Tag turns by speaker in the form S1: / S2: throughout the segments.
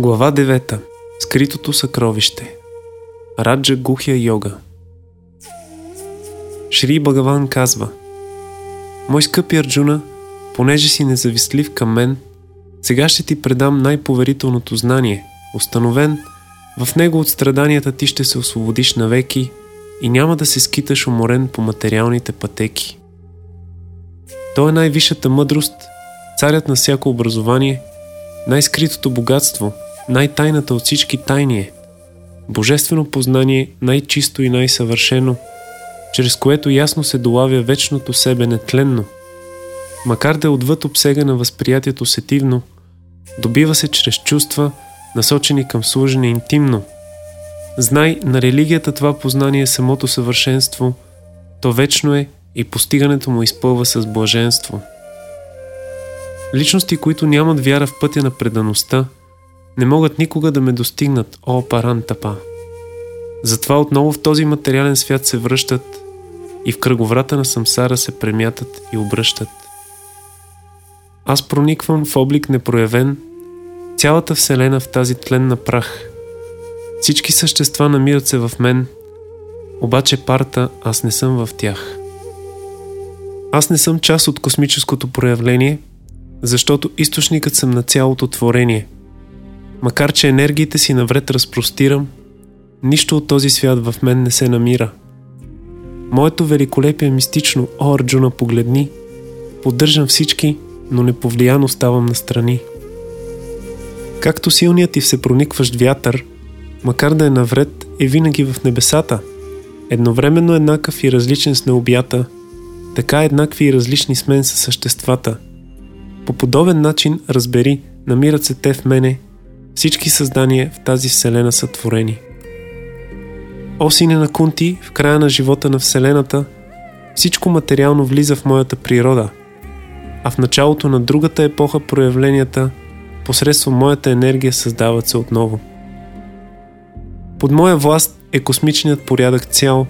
S1: Глава 9. Скритото съкровище. Раджа Гухя Йога. Шри Багаван казва Мой скъпи Арджуна, понеже си независлив към мен, сега ще ти предам най-поверителното знание, установен, в него от страданията ти ще се освободиш навеки и няма да се скиташ уморен по материалните пътеки. То е най-висшата мъдрост, царят на всяко образование, най-скритото богатство – най-тайната от всички тайни е. Божествено познание, най-чисто и най-съвършено, чрез което ясно се долавя вечното себе нетленно. Макар да е отвъд обсега на възприятието сетивно, добива се чрез чувства, насочени към служене интимно. Знай, на религията това познание е самото съвършенство, то вечно е и постигането му изпълва с блаженство. Личности, които нямат вяра в пътя на предаността – не могат никога да ме достигнат, о парантапа. Затова отново в този материален свят се връщат и в кръговрата на самсара се премятат и обръщат. Аз прониквам в облик непроявен, цялата Вселена в тази тленна прах. Всички същества намират се в мен, обаче парта аз не съм в тях. Аз не съм част от космическото проявление, защото източникът съм на цялото творение – Макар, че енергиите си навред разпростирам, нищо от този свят в мен не се намира. Моето великолепие мистично, о, Арджуна, погледни. Поддържам всички, но неповлияно ставам настрани. Както силният и всепроникващ вятър, макар да е навред, е винаги в небесата. Едновременно еднакъв и различен с необята, така еднакви и различни с мен са съществата. По подобен начин, разбери, намират се те в мене всички създания в тази вселена са творени. О, сине на Кунти, в края на живота на Вселената, всичко материално влиза в моята природа, а в началото на другата епоха проявленията посредством моята енергия създават се отново. Под моя власт е космичният порядък цял,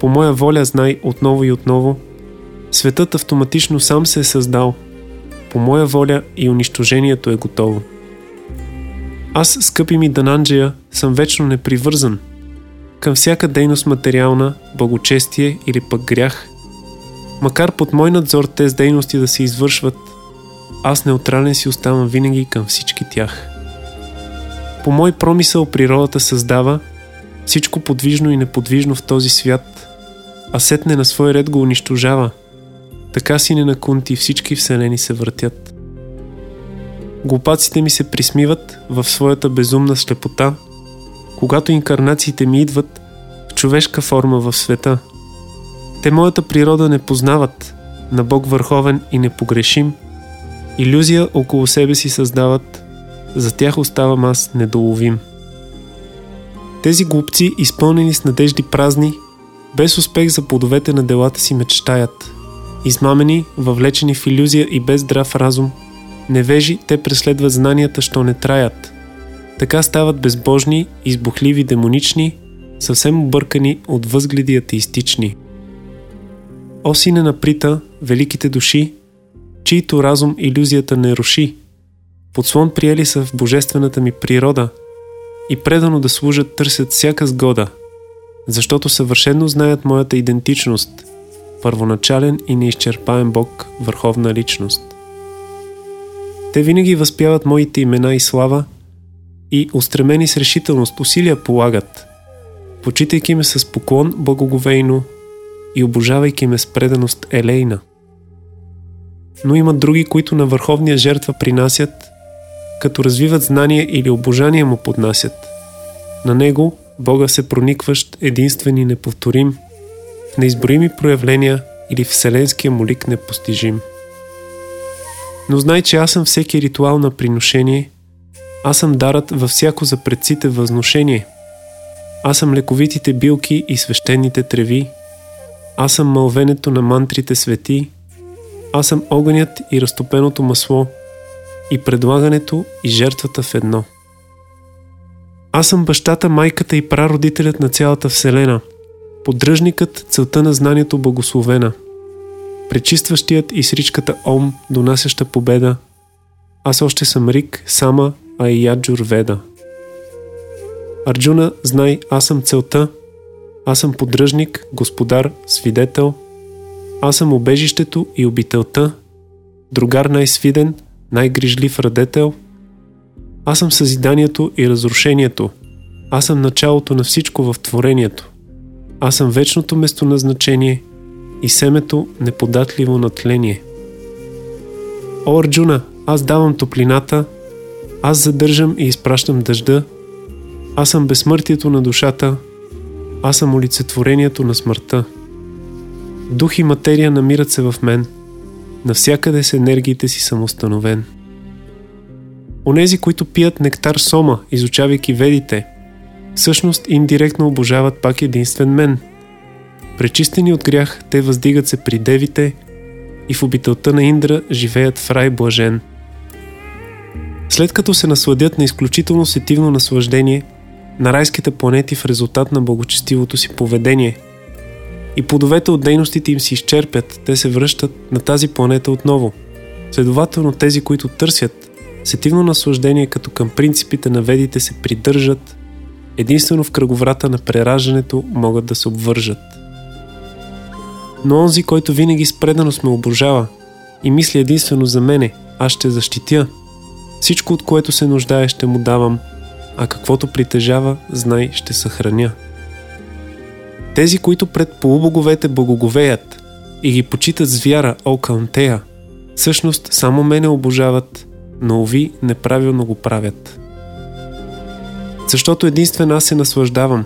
S1: по моя воля знай отново и отново, светът автоматично сам се е създал, по моя воля и унищожението е готово. Аз, скъпи ми Дананджия, съм вечно непривързан. Към всяка дейност материална, благочестие или пък грях. Макар под мой надзор тези дейности да се извършват, аз неутрален си оставам винаги към всички тях. По мой промисъл природата създава всичко подвижно и неподвижно в този свят, а сетне на свой ред го унищожава. Така си не на кунти всички вселени се въртят. Глупаците ми се присмиват в своята безумна слепота, когато инкарнациите ми идват в човешка форма в света. Те моята природа не познават, на Бог върховен и непогрешим, иллюзия около себе си създават, за тях оставам аз недоловим. Тези глупци, изпълнени с надежди празни, без успех за плодовете на делата си мечтаят. Измамени, въвлечени в иллюзия и без здрав разум – Невежи те преследват знанията, що не траят. Така стават безбожни, избухливи, демонични, съвсем объркани от възгледи атеистични. О сине на Прита, великите души, чието разум иллюзията не руши, подслон приели са в божествената ми природа и предано да служат търсят всяка сгода, защото съвършенно знаят моята идентичност, първоначален и неизчерпаем Бог, върховна личност. Те винаги възпяват моите имена и слава и, устремени с решителност, усилия полагат, почитайки ме с поклон благоговейно и обожавайки ме с преданост елейна. Но има други, които на върховния жертва принасят, като развиват знание или обожание му поднасят. На него, Бога се проникващ, единствен и неповторим, в неизборими проявления или вселенския му лик непостижим. Но знай, че аз съм всеки ритуал на приношение, аз съм дарът във всяко за предците възношение. Аз съм лековитите билки и свещените треви. Аз съм мълвенето на мантрите свети. Аз съм огънят и разтопеното масло и предлагането и жертвата в едно. Аз съм бащата, майката и прародителят на цялата Вселена, поддръжникът, целта на знанието благословена – пречистващият и сричката Ом, донасяща победа. Аз още съм Рик, Сама, а и Яджур Веда. Арджуна, знай, аз съм целта, аз съм поддръжник, господар, свидетел, аз съм обежището и обителта, другар най-свиден, най-грижлив радетел, аз съм съзиданието и разрушението, аз съм началото на всичко в творението, аз съм вечното местоназначение и семето неподатливо на тление. О, Арджуна, аз давам топлината, аз задържам и изпращам дъжда, аз съм безсмъртието на душата, аз съм олицетворението на смъртта. Дух и материя намират се в мен. Навсякъде с енергиите си съм установен. Онези, които пият нектар сома, изучавайки ведите, всъщност индиректно обожават пак единствен мен. Пречистени от грях, те въздигат се при девите и в обителта на Индра живеят в рай блажен. След като се насладят на изключително сетивно наслаждение – на райските планети в резултат на благочестивото си поведение. И плодовете от дейностите им се изчерпят, те се връщат на тази планета отново. Следователно тези, които търсят сетивно наслаждение като към принципите на ведите се придържат, единствено в кръговрата на прераждането могат да се обвържат. Но онзи, който винаги с преданост ме обожава и мисли единствено за мене, аз ще защитя. Всичко, от което се нуждае, ще му давам – а каквото притежава, знай, ще съхраня. Тези, които пред полубоговете богоговеят и ги почитат с вяра, о Каунтея, всъщност само мене обожават, но ови неправилно го правят. Защото единствен аз се наслаждавам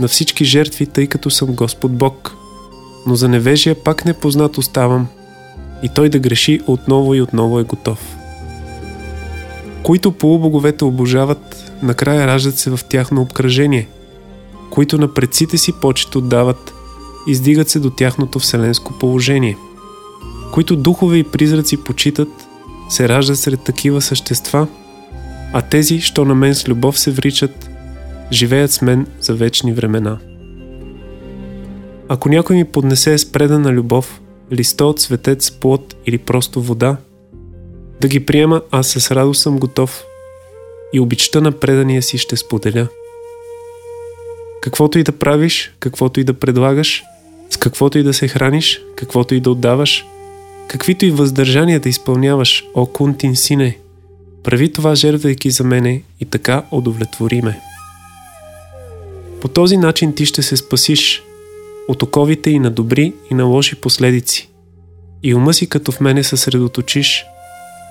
S1: на всички жертви, тъй като съм Господ Бог. Но за невежия пак непознат оставам и той да греши отново и отново е готов. Които полубоговете обожават, накрая раждат се в тяхно обкръжение, които на предците си почет отдават, издигат се до тяхното вселенско положение, които духове и призраци почитат, се раждат сред такива същества, а тези, що на мен с любов се вричат, живеят с мен за вечни времена. Ако някой ми поднесе с предана любов, листо от светец, плод или просто вода, да ги приема, аз с радост съм готов и обичта на предания си ще споделя. Каквото и да правиш, каквото и да предлагаш, с каквото и да се храниш, каквото и да отдаваш, каквито и въздържания да изпълняваш, о кунтин сине, прави това жертвайки за мене и така удовлетвори ме. По този начин ти ще се спасиш от оковите и на добри и на лоши последици. И ума си като в мене съсредоточиш,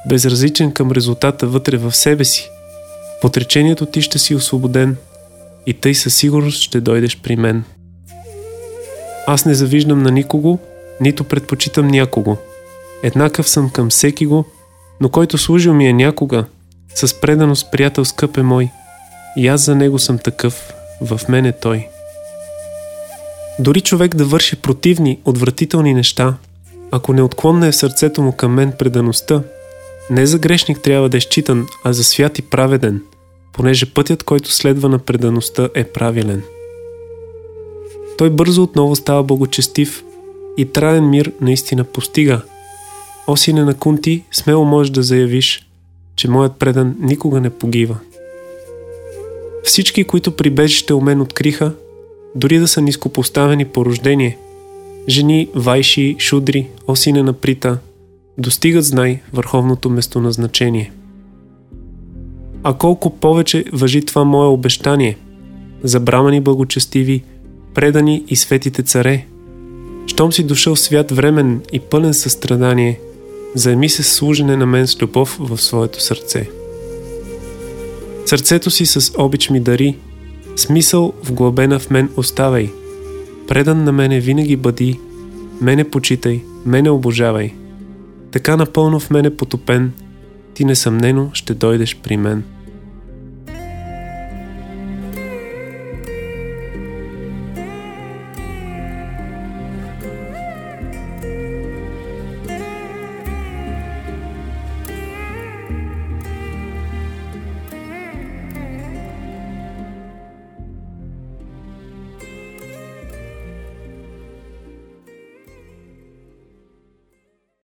S1: безразличен към резултата вътре в себе си, в отречението ти ще си освободен и тъй със сигурност ще дойдеш при мен. Аз не завиждам на никого, нито предпочитам някого. Еднакъв съм към всеки го, но който служил ми е някога, с преданост приятел скъп е мой, и аз за него съм такъв, в мен е той. Дори човек да върши противни, отвратителни неща, ако не отклонне в сърцето му към мен предаността, не за грешник трябва да е считан, а за свят и праведен – понеже пътят, който следва на предаността е правилен. Той бързо отново става благочестив и траен мир наистина постига. О, сине на Кунти, смело можеш да заявиш, че моят предан никога не погива. Всички, които прибежище у мен откриха, дори да са нископоставени по рождение, жени, вайши, шудри, осине на Прита, достигат, знай, върховното местоназначение – а колко повече въжи това мое обещание за брамани благочестиви, предани и светите царе. Щом си дошъл свят времен и пълен състрадание, заеми се служене на мен с любов в своето сърце. Сърцето си с обич ми дари, смисъл вглъбена в мен оставай. Предан на мене винаги бъди, мене почитай, мене обожавай. Така напълно в мене потопен, ти несъмнено ще дойдеш при мен.